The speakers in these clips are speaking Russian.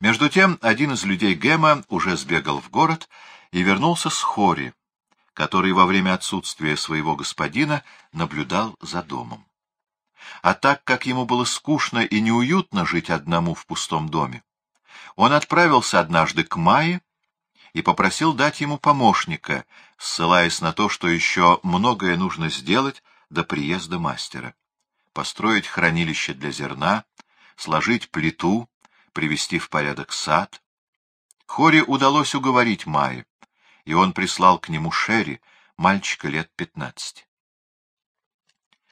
Между тем один из людей Гема уже сбегал в город и вернулся с Хори, который во время отсутствия своего господина наблюдал за домом. А так как ему было скучно и неуютно жить одному в пустом доме, он отправился однажды к Майе и попросил дать ему помощника, ссылаясь на то, что еще многое нужно сделать до приезда мастера. Построить хранилище для зерна, сложить плиту, привести в порядок сад. Хори удалось уговорить Майи, и он прислал к нему Шерри, мальчика лет пятнадцати.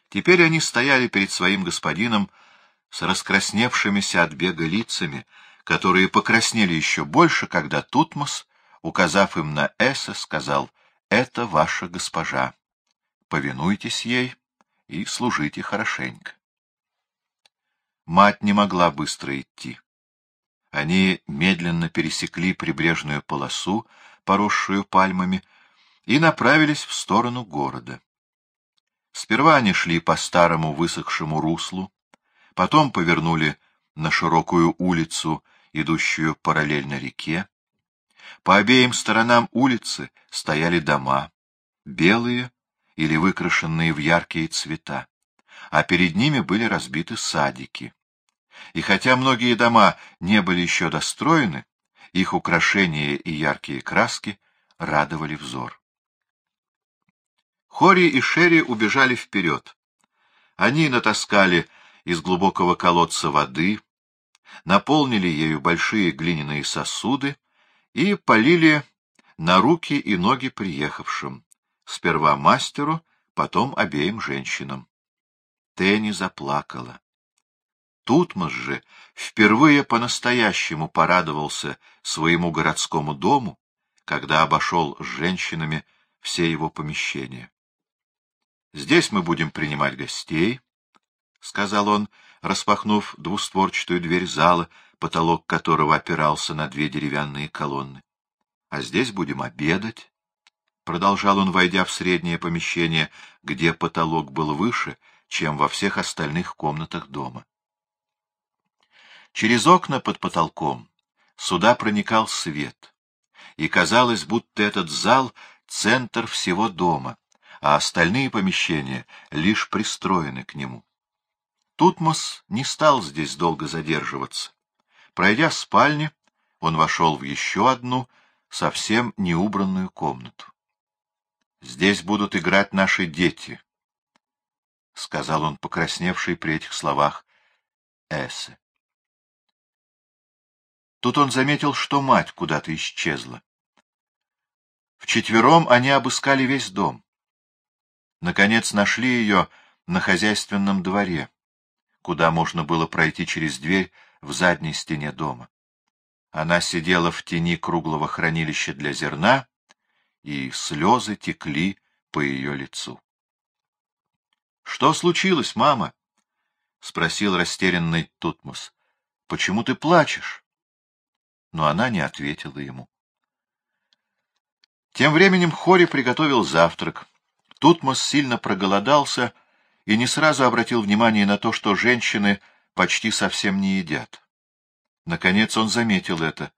Теперь они стояли перед своим господином с раскрасневшимися от бега лицами, которые покраснели еще больше, когда Тутмос, указав им на Эса, сказал «Это ваша госпожа. Повинуйтесь ей и служите хорошенько». Мать не могла быстро идти. Они медленно пересекли прибрежную полосу, поросшую пальмами, и направились в сторону города. Сперва они шли по старому высохшему руслу, потом повернули на широкую улицу, идущую параллельно реке. По обеим сторонам улицы стояли дома, белые или выкрашенные в яркие цвета, а перед ними были разбиты садики. И хотя многие дома не были еще достроены, их украшения и яркие краски радовали взор. Хори и Шерри убежали вперед. Они натаскали из глубокого колодца воды, наполнили ею большие глиняные сосуды и полили на руки и ноги приехавшим, сперва мастеру, потом обеим женщинам. Тенни заплакала. Тутмос же впервые по-настоящему порадовался своему городскому дому, когда обошел с женщинами все его помещения. Здесь мы будем принимать гостей, — сказал он, распахнув двустворчатую дверь зала, потолок которого опирался на две деревянные колонны. — А здесь будем обедать, — продолжал он, войдя в среднее помещение, где потолок был выше, чем во всех остальных комнатах дома. Через окна под потолком сюда проникал свет, и казалось, будто этот зал — центр всего дома — а остальные помещения лишь пристроены к нему. Тутмос не стал здесь долго задерживаться. Пройдя спальни, он вошел в еще одну, совсем неубранную комнату. — Здесь будут играть наши дети, — сказал он, покрасневший при этих словах Эссе. Тут он заметил, что мать куда-то исчезла. Вчетвером они обыскали весь дом. Наконец нашли ее на хозяйственном дворе, куда можно было пройти через дверь в задней стене дома. Она сидела в тени круглого хранилища для зерна, и слезы текли по ее лицу. — Что случилось, мама? — спросил растерянный Тутмос. — Почему ты плачешь? Но она не ответила ему. Тем временем Хори приготовил завтрак — Тутмос сильно проголодался и не сразу обратил внимание на то, что женщины почти совсем не едят. Наконец он заметил это.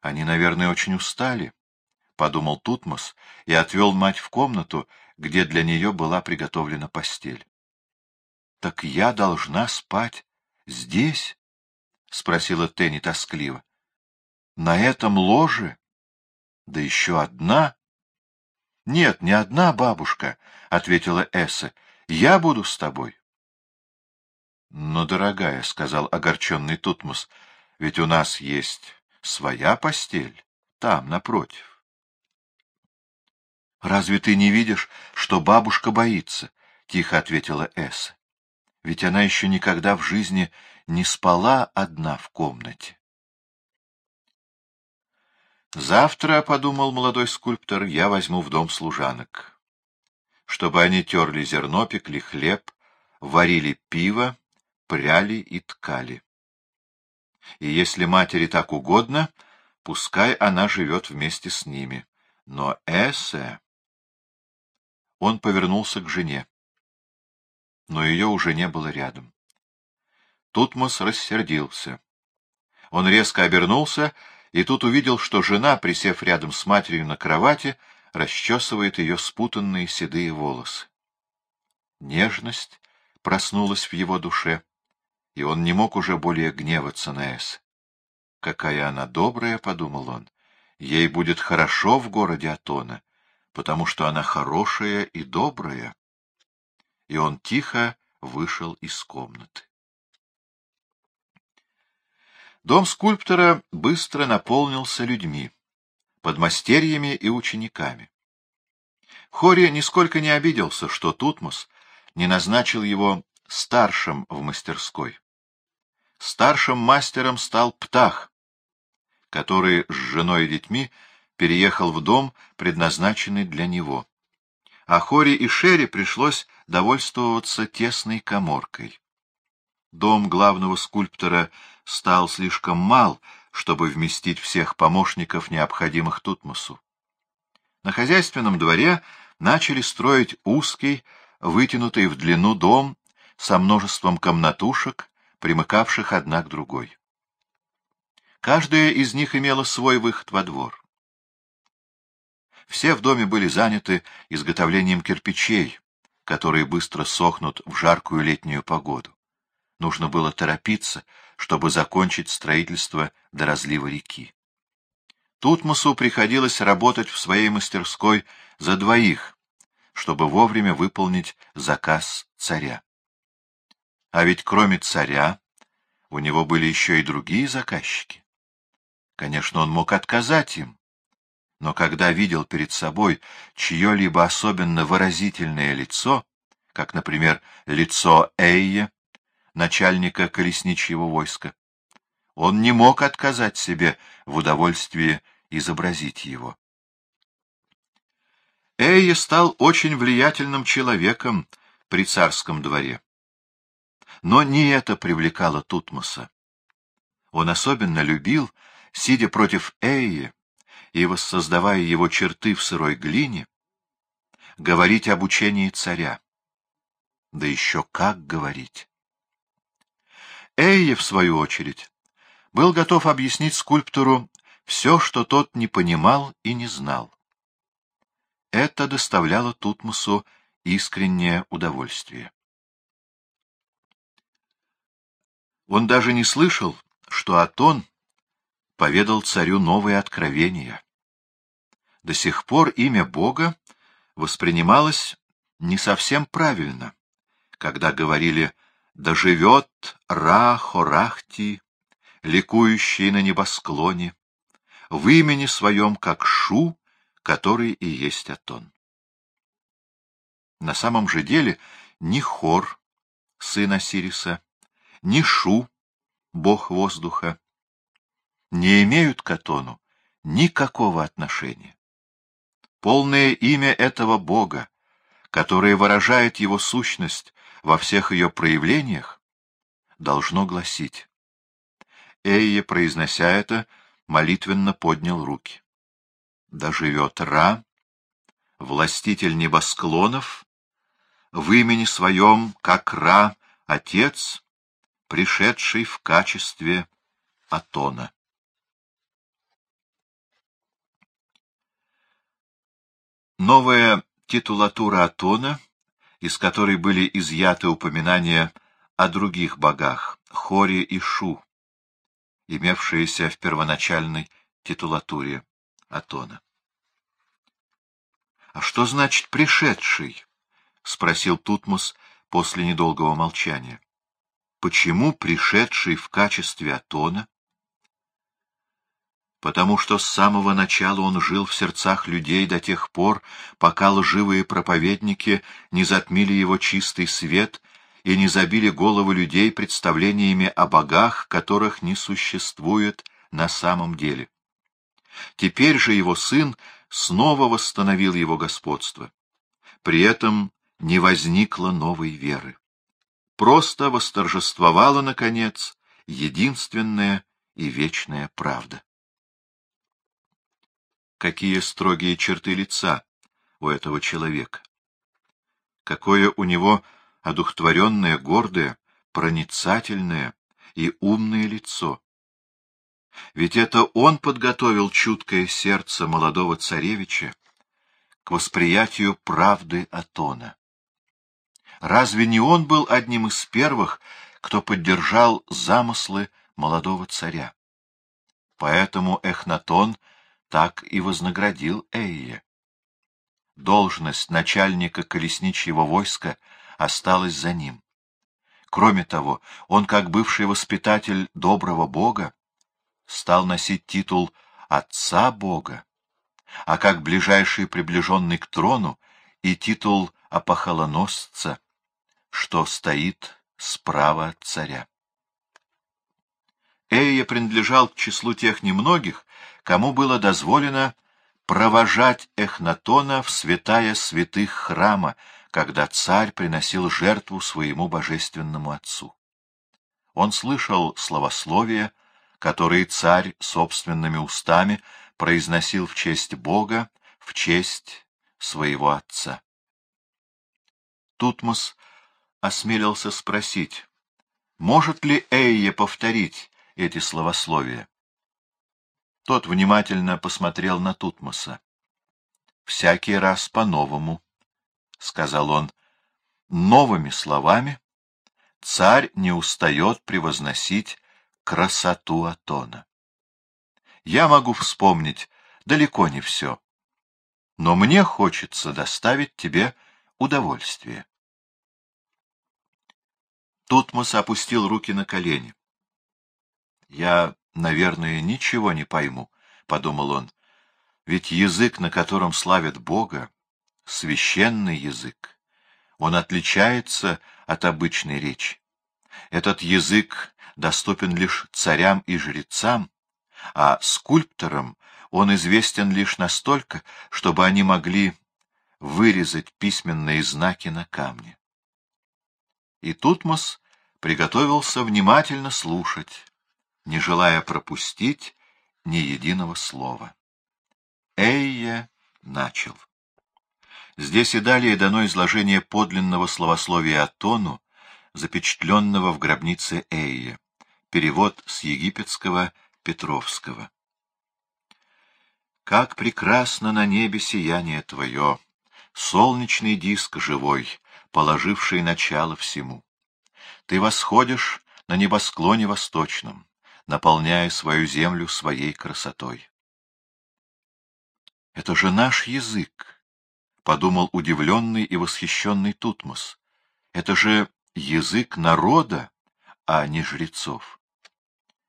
«Они, наверное, очень устали», — подумал Тутмос и отвел мать в комнату, где для нее была приготовлена постель. «Так я должна спать здесь?» — спросила Тенни тоскливо. «На этом ложе? Да еще одна?» — Нет, не одна бабушка, — ответила Эсса. — Я буду с тобой. — Но, дорогая, — сказал огорченный Тутмос, — ведь у нас есть своя постель, там, напротив. — Разве ты не видишь, что бабушка боится? — тихо ответила Эсса. — Ведь она еще никогда в жизни не спала одна в комнате. Завтра, — подумал молодой скульптор, — я возьму в дом служанок, чтобы они терли зерно, пекли хлеб, варили пиво, пряли и ткали. И если матери так угодно, пускай она живет вместе с ними. Но Эссе... Он повернулся к жене. Но ее уже не было рядом. Тутмос рассердился. Он резко обернулся и тут увидел, что жена, присев рядом с матерью на кровати, расчесывает ее спутанные седые волосы. Нежность проснулась в его душе, и он не мог уже более гневаться на Эс. «Какая она добрая», — подумал он, — «ей будет хорошо в городе Атона, потому что она хорошая и добрая». И он тихо вышел из комнаты. Дом скульптора быстро наполнился людьми, подмастерьями и учениками. Хори нисколько не обиделся, что Тутмос не назначил его старшим в мастерской. Старшим мастером стал Птах, который с женой и детьми переехал в дом, предназначенный для него. А Хори и Шерри пришлось довольствоваться тесной коморкой. Дом главного скульптора стал слишком мал, чтобы вместить всех помощников, необходимых Тутмосу. На хозяйственном дворе начали строить узкий, вытянутый в длину дом со множеством комнатушек, примыкавших одна к другой. Каждая из них имела свой выход во двор. Все в доме были заняты изготовлением кирпичей, которые быстро сохнут в жаркую летнюю погоду. Нужно было торопиться, чтобы закончить строительство до разлива реки. Тутмосу приходилось работать в своей мастерской за двоих, чтобы вовремя выполнить заказ царя. А ведь кроме царя у него были еще и другие заказчики. Конечно, он мог отказать им, но когда видел перед собой чье-либо особенно выразительное лицо, как, например, лицо Эйе, начальника колесничьего войска. Он не мог отказать себе в удовольствии изобразить его. Эйе стал очень влиятельным человеком при царском дворе. Но не это привлекало Тутмоса. Он особенно любил, сидя против Эйе и воссоздавая его черты в сырой глине, говорить об учении царя. Да еще как говорить! Эйе, в свою очередь, был готов объяснить скульптору все, что тот не понимал и не знал. Это доставляло Тутмосу искреннее удовольствие. Он даже не слышал, что Атон поведал царю новые откровения. До сих пор имя Бога воспринималось не совсем правильно, когда говорили да живет Ра-Хорахти, ликующий на небосклоне, в имени своем, как Шу, который и есть Атон. На самом же деле ни Хор, сын Осириса, ни Шу, бог воздуха, не имеют к Атону никакого отношения. Полное имя этого бога, которое выражает его сущность во всех ее проявлениях, должно гласить. Эйе, произнося это, молитвенно поднял руки. Да живет Ра, властитель небосклонов, в имени своем, как Ра, отец, пришедший в качестве Атона. Новая титулатура Атона — из которой были изъяты упоминания о других богах — Хоре и Шу, имевшиеся в первоначальной титулатуре Атона. — А что значит «пришедший»? — спросил Тутмос после недолгого молчания. — Почему пришедший в качестве Атона? Потому что с самого начала он жил в сердцах людей до тех пор, пока лживые проповедники не затмили его чистый свет и не забили головы людей представлениями о богах, которых не существует на самом деле. Теперь же его сын снова восстановил его господство. При этом не возникло новой веры. Просто восторжествовала, наконец, единственная и вечная правда какие строгие черты лица у этого человека. Какое у него одухотворенное, гордое, проницательное и умное лицо. Ведь это он подготовил чуткое сердце молодого царевича к восприятию правды Атона. Разве не он был одним из первых, кто поддержал замыслы молодого царя? Поэтому Эхнатон так и вознаградил Эйе. Должность начальника колесничьего войска осталась за ним. Кроме того, он, как бывший воспитатель доброго бога, стал носить титул «Отца Бога», а как ближайший приближенный к трону и титул «Апохолоносца», что стоит справа царя. Эйя принадлежал к числу тех немногих, кому было дозволено провожать Эхнатона в святая святых храма, когда царь приносил жертву своему божественному отцу. Он слышал словословия, которые царь собственными устами произносил в честь Бога, в честь своего отца. Тутмос осмелился спросить, может ли Эйе повторить эти словословия. Тот внимательно посмотрел на Тутмоса. «Всякий раз по-новому», — сказал он, — «новыми словами царь не устает превозносить красоту Атона. Я могу вспомнить далеко не все, но мне хочется доставить тебе удовольствие». Тутмос опустил руки на колени. «Я, наверное, ничего не пойму», — подумал он, — «ведь язык, на котором славят Бога, — священный язык. Он отличается от обычной речи. Этот язык доступен лишь царям и жрецам, а скульпторам он известен лишь настолько, чтобы они могли вырезать письменные знаки на камне. И Тутмос приготовился внимательно слушать, не желая пропустить ни единого слова. Эйя начал. Здесь и далее дано изложение подлинного словословия Атону, запечатленного в гробнице Эйя. Перевод с египетского Петровского. Как прекрасно на небе сияние твое, солнечный диск живой, положивший начало всему. Ты восходишь на небосклоне восточном, наполняя свою землю своей красотой. «Это же наш язык», — подумал удивленный и восхищенный Тутмос. «Это же язык народа, а не жрецов».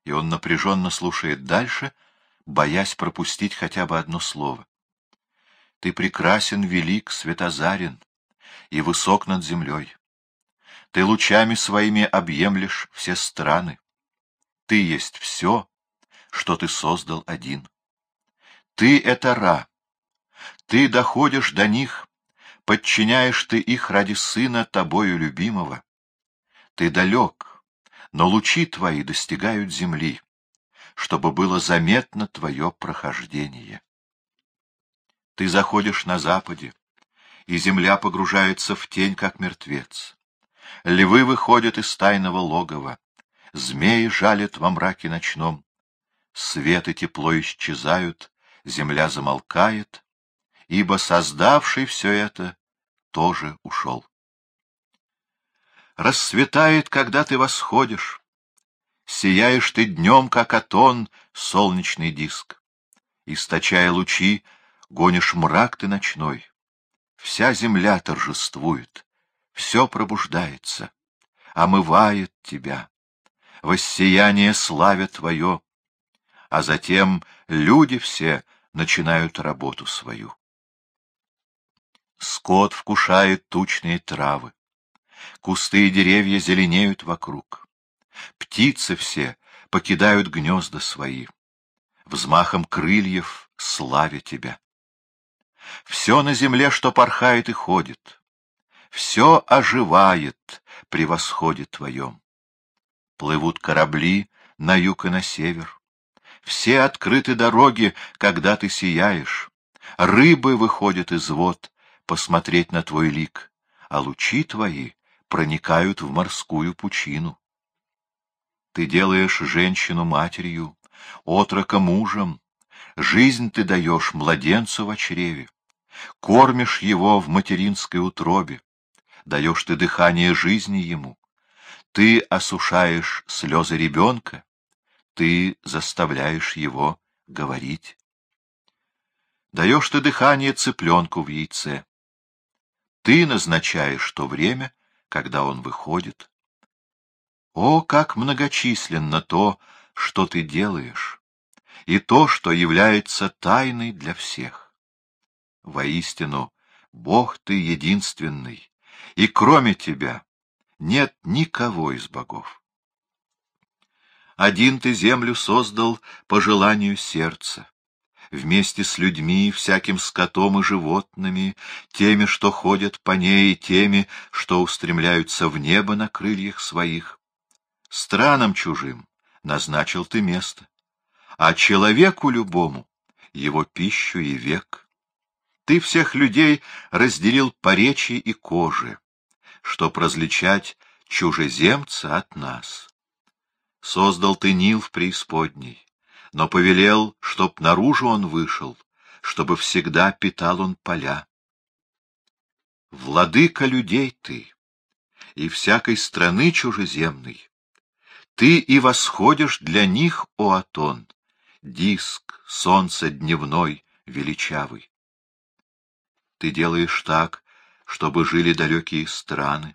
И он напряженно слушает дальше, боясь пропустить хотя бы одно слово. «Ты прекрасен, велик, светозарен и высок над землей. Ты лучами своими объемлешь все страны. Ты есть все, что ты создал один. Ты — это Ра. Ты доходишь до них, подчиняешь ты их ради сына тобою любимого. Ты далек, но лучи твои достигают земли, чтобы было заметно твое прохождение. Ты заходишь на западе, и земля погружается в тень, как мертвец. Львы выходят из тайного логова, Змеи жалят во мраке ночном. Свет и тепло исчезают, земля замолкает, ибо создавший все это тоже ушел. Рассветает, когда ты восходишь, Сияешь ты днем, как атон, солнечный диск. Источая лучи, гонишь мрак ты ночной. Вся земля торжествует, все пробуждается, омывает тебя воссияние славя Твое, а затем люди все начинают работу свою. Скот вкушает тучные травы, кусты и деревья зеленеют вокруг, птицы все покидают гнезда свои, взмахом крыльев славя Тебя. Все на земле, что порхает и ходит, все оживает при восходе Твоем. Плывут корабли на юг и на север. Все открыты дороги, когда ты сияешь. Рыбы выходят из вод посмотреть на твой лик, а лучи твои проникают в морскую пучину. Ты делаешь женщину матерью, отрока мужем, жизнь ты даешь младенцу в чреве, кормишь его в материнской утробе, даешь ты дыхание жизни ему, ты осушаешь слезы ребенка, ты заставляешь его говорить. Даешь ты дыхание цыпленку в яйце. Ты назначаешь то время, когда он выходит. О, как многочисленно то, что ты делаешь, и то, что является тайной для всех. Воистину, Бог ты единственный, и кроме тебя нет никого из богов. Один ты землю создал по желанию сердца, вместе с людьми, всяким скотом и животными, теми, что ходят по ней, и теми, что устремляются в небо на крыльях своих. Странам чужим назначил ты место, а человеку любому его пищу и век. Ты всех людей разделил по речи и коже, чтоб различать чужеземца от нас. Создал ты Нил в преисподней, но повелел, чтоб наружу он вышел, чтобы всегда питал он поля. Владыка людей ты, и всякой страны чужеземной, ты и восходишь для них, о Атон, диск, солнце дневной, величавый. Ты делаешь так, чтобы жили далекие страны,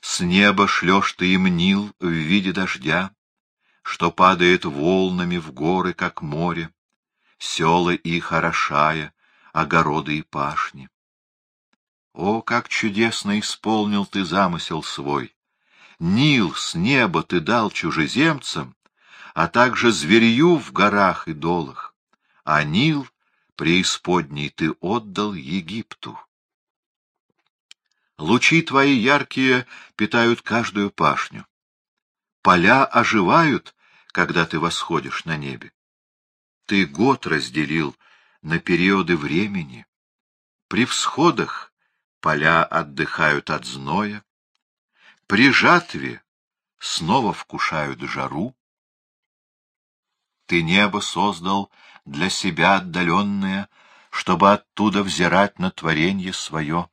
с неба шлешь ты им Нил в виде дождя, Что падает волнами в горы, как море, Села их орошая, огороды и пашни. О, как чудесно исполнил ты замысел свой! Нил с неба ты дал чужеземцам, а также зверью в горах и долах, а Нил преисподней ты отдал Египту. Лучи твои яркие питают каждую пашню. Поля оживают, когда ты восходишь на небе. Ты год разделил на периоды времени. При всходах поля отдыхают от зноя. При жатве снова вкушают жару. Ты небо создал для себя отдаленное, чтобы оттуда взирать на творенье свое.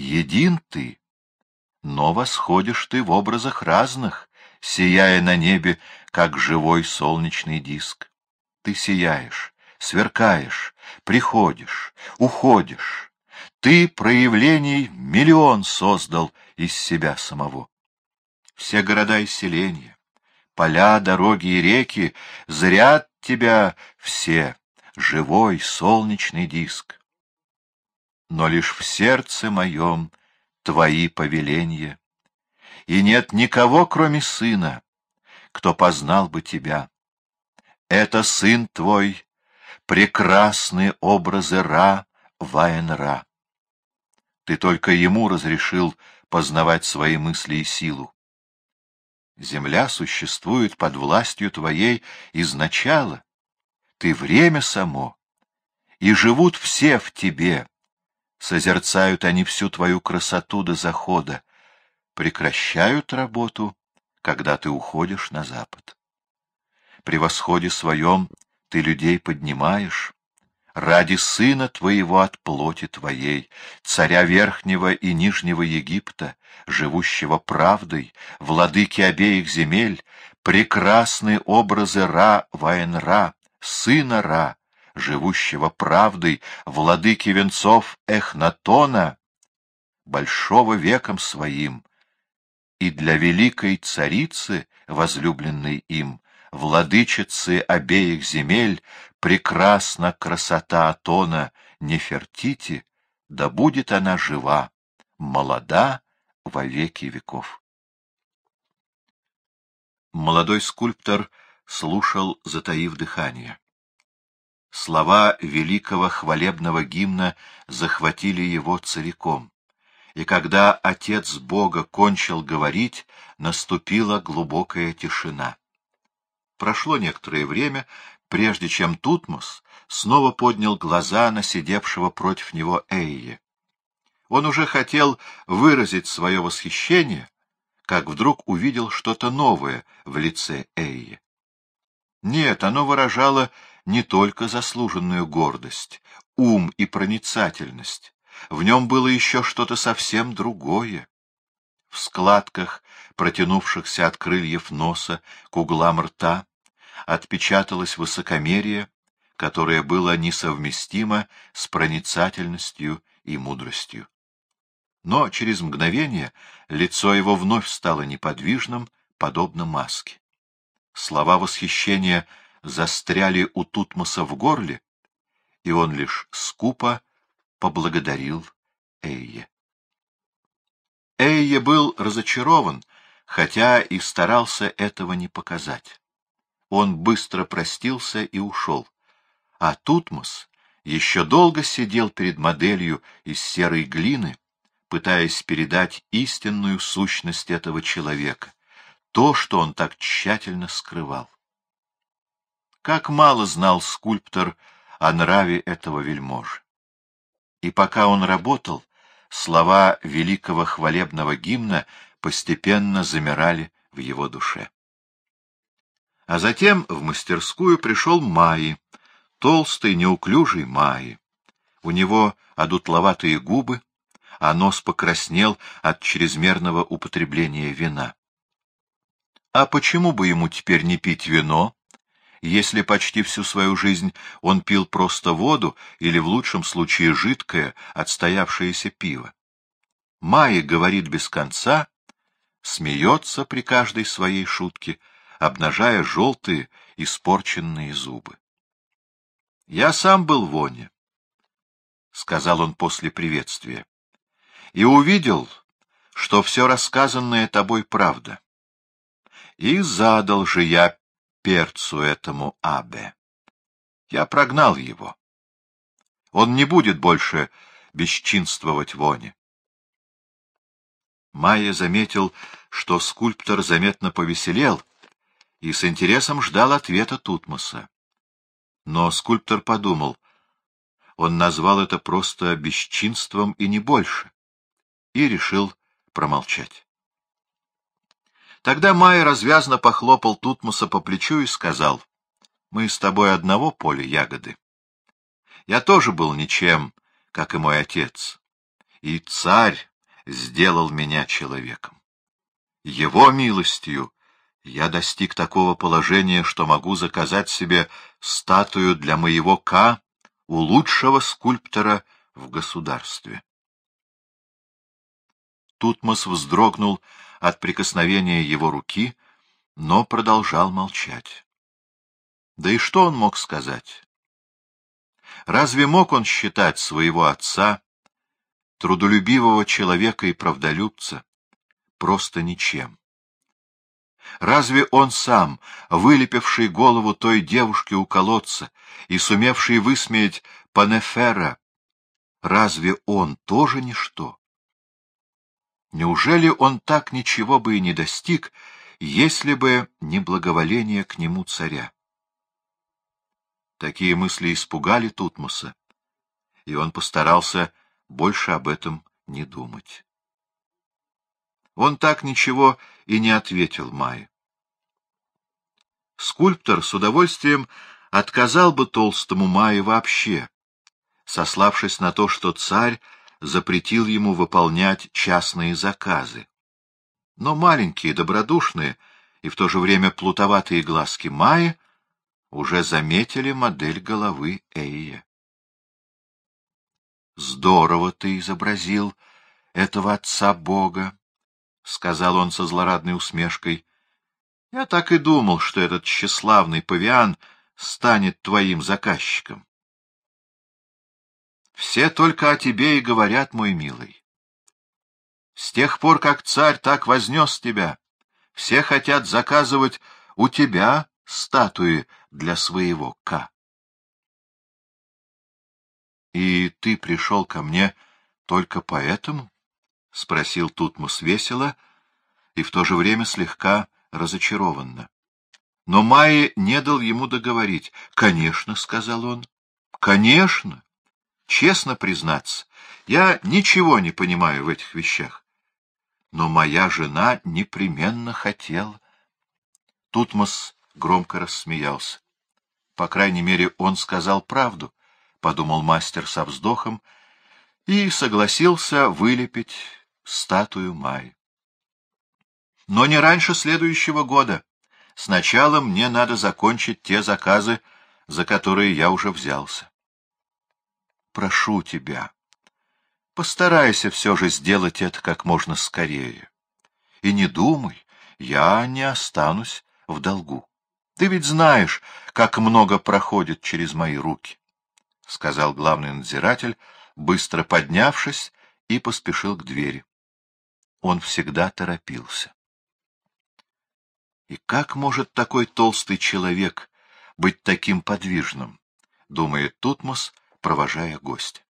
Един ты, но восходишь ты в образах разных, сияя на небе, как живой солнечный диск. Ты сияешь, сверкаешь, приходишь, уходишь. Ты проявлений миллион создал из себя самого. Все города и селения, поля, дороги и реки зрят тебя все, живой солнечный диск но лишь в сердце моем твои повеления. И нет никого, кроме сына, кто познал бы тебя. Это сын твой, прекрасные образы Ра, Ваен-Ра. Ты только ему разрешил познавать свои мысли и силу. Земля существует под властью твоей изначала. Ты время само, и живут все в тебе, Созерцают они всю твою красоту до захода, прекращают работу, когда ты уходишь на запад. При восходе своем ты людей поднимаешь, ради сына твоего от плоти твоей, царя Верхнего и Нижнего Египта, живущего правдой, владыки обеих земель, прекрасные образы Ра Ваенра, сына Ра, живущего правдой, владыки венцов Эхнатона, большого веком своим, и для великой царицы, возлюбленной им, владычицы обеих земель, прекрасна красота Атона Нефертити, да будет она жива, молода во веки веков. Молодой скульптор слушал, затаив дыхание. Слова великого хвалебного гимна захватили его целиком, и когда Отец Бога кончил говорить, наступила глубокая тишина. Прошло некоторое время, прежде чем Тутмос снова поднял глаза на сидевшего против него Эйе. Он уже хотел выразить свое восхищение, как вдруг увидел что-то новое в лице Эйе. Нет, оно выражало не только заслуженную гордость, ум и проницательность. В нем было еще что-то совсем другое. В складках, протянувшихся от крыльев носа к углам рта, отпечаталось высокомерие, которое было несовместимо с проницательностью и мудростью. Но через мгновение лицо его вновь стало неподвижным, подобно маске. Слова восхищения застряли у Тутмоса в горле, и он лишь скупо поблагодарил Эйе. Эйе был разочарован, хотя и старался этого не показать. Он быстро простился и ушел, а Тутмос еще долго сидел перед моделью из серой глины, пытаясь передать истинную сущность этого человека, то, что он так тщательно скрывал. Как мало знал скульптор о нраве этого вельможи. И пока он работал, слова великого хвалебного гимна постепенно замирали в его душе. А затем в мастерскую пришел Майи, толстый, неуклюжий Майи. У него одутловатые губы, а нос покраснел от чрезмерного употребления вина. А почему бы ему теперь не пить вино, если почти всю свою жизнь он пил просто воду или, в лучшем случае, жидкое, отстоявшееся пиво? Майя говорит без конца, смеется при каждой своей шутке, обнажая желтые, испорченные зубы. «Я сам был в Воне», — сказал он после приветствия, — «и увидел, что все рассказанное тобой правда. И задал же я перцу этому Абе. Я прогнал его. Он не будет больше бесчинствовать воне. Майя заметил, что скульптор заметно повеселел, и с интересом ждал ответа Тутмоса. Но скульптор подумал, он назвал это просто бесчинством и не больше, и решил промолчать. Тогда Майя развязно похлопал Тутмоса по плечу и сказал, — Мы с тобой одного поля ягоды. Я тоже был ничем, как и мой отец, и царь сделал меня человеком. Его милостью я достиг такого положения, что могу заказать себе статую для моего К у лучшего скульптора в государстве. Тутмос вздрогнул от прикосновения его руки, но продолжал молчать. Да и что он мог сказать? Разве мог он считать своего отца, трудолюбивого человека и правдолюбца, просто ничем? Разве он сам, вылепивший голову той девушки у колодца и сумевший высмеять Панефера, разве он тоже ничто? Неужели он так ничего бы и не достиг, если бы не благоволение к нему царя? Такие мысли испугали Тутмоса, и он постарался больше об этом не думать. Он так ничего и не ответил Майе. Скульптор с удовольствием отказал бы толстому Майе вообще, сославшись на то, что царь запретил ему выполнять частные заказы. Но маленькие, добродушные и в то же время плутоватые глазки Майи уже заметили модель головы Эйя. «Здорово ты изобразил этого отца Бога», — сказал он со злорадной усмешкой. «Я так и думал, что этот тщеславный павиан станет твоим заказчиком. Все только о тебе и говорят, мой милый. С тех пор, как царь так вознес тебя, все хотят заказывать у тебя статуи для своего К. — И ты пришел ко мне только поэтому? — спросил Тутмус весело и в то же время слегка разочарованно. Но Майи не дал ему договорить. — Конечно, — сказал он. — Конечно. Честно признаться, я ничего не понимаю в этих вещах. Но моя жена непременно хотела. Тутмос громко рассмеялся. По крайней мере, он сказал правду, — подумал мастер со вздохом, и согласился вылепить статую Майи. Но не раньше следующего года. Сначала мне надо закончить те заказы, за которые я уже взялся. Прошу тебя, постарайся все же сделать это как можно скорее. И не думай, я не останусь в долгу. Ты ведь знаешь, как много проходит через мои руки, — сказал главный надзиратель, быстро поднявшись, и поспешил к двери. Он всегда торопился. И как может такой толстый человек быть таким подвижным, — думает Тутмос, провожая гостя.